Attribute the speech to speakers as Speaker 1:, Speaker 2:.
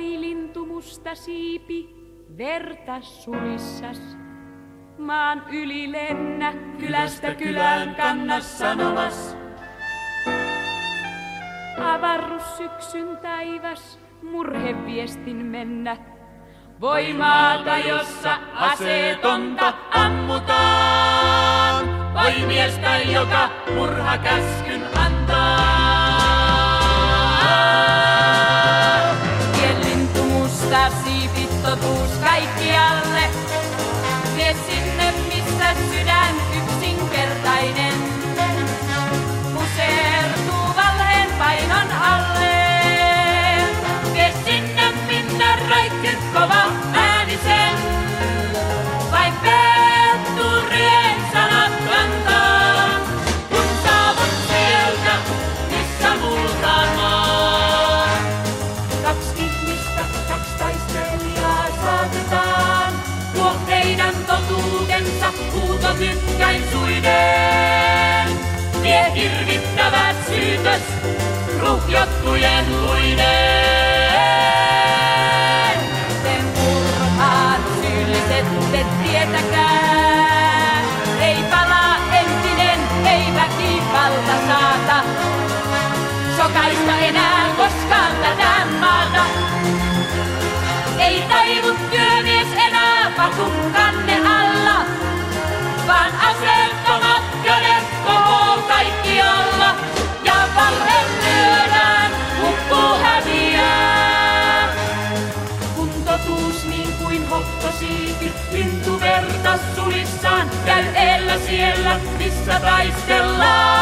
Speaker 1: Oi lintu musta siipi, verta sulissas. Maan yli lennä, kylästä kylään kannas sanomas. Avarrus syksyn taivas, murheviestin mennä. Voi maata, jossa aseetonta ammutaan. Voi miestä, joka murha käskyn antaa. Hirvittävä syytös ruhjottujen luiden. Sen murhaan syylliset te tietäkää. Ei palaa entinen, ei väkivalta saata. Sokaista enää koskaan tätä maata. Totuus niin kuin hohtosiipi, lintuverta sulissaan, käy eellä siellä, missä taistellaan.